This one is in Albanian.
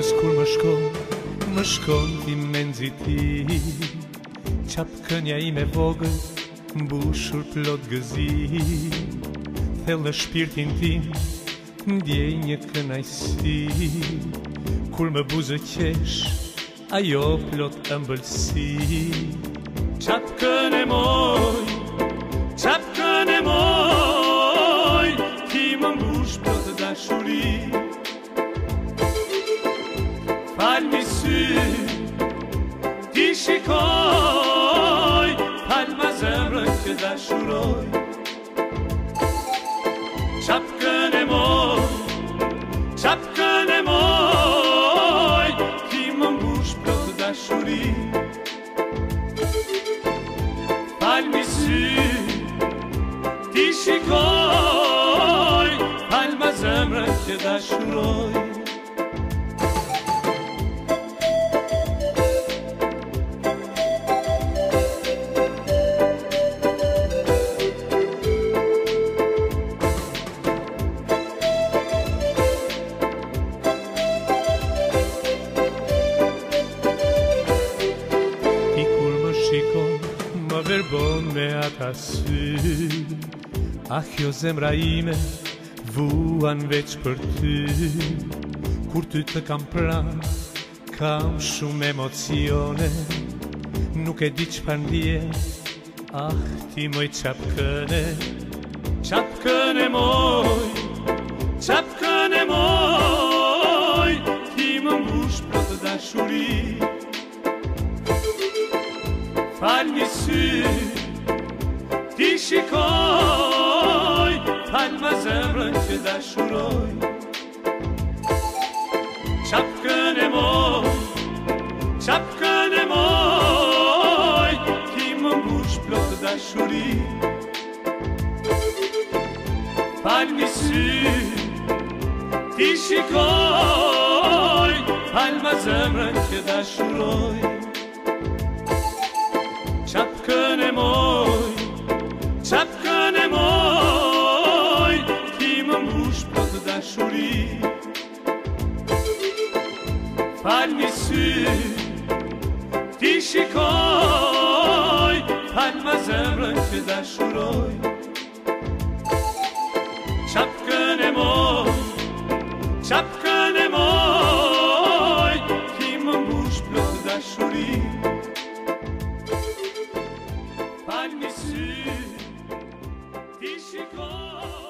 Kujdes kur më shkon, më shkon ti menzi ti Qap kënja i me vogël, mbushur plot gëzi Thellë në shpirtin tim, ndjej një kënajsi Kur më buzë qesh, ajo plot të mbëlsi Qap kën e moj, qapë kën e moj Ti më mbush plot të dashurit palmisi دیشیکای پلمزم را که در شورای چپکن ما چپکن ما کیمان بوش برات در شوری پلمیسی دیشیکای پلمزم را که در شورای ta sy Ah, jo zemra ime, vuan veç për ty Kur ty të kam pran, kam shumë emocione Nuk e di që pandje, ah, ti moj qapkëne Qapkëne moj, qapkëne moj Ti më mbush për të dashurit Falë një syrë شکای تن و زمرن که در شورای چپکن ما چپکن ما تیم بوش بلوت در شوری پلمیسی دیشیکای پلم زمرن که در شورای چپکن ما دی شکای پن و زمرن که در شورای چپکن ما چپکن ما کیمان بوش بلو در شوری پن میسی دی شکای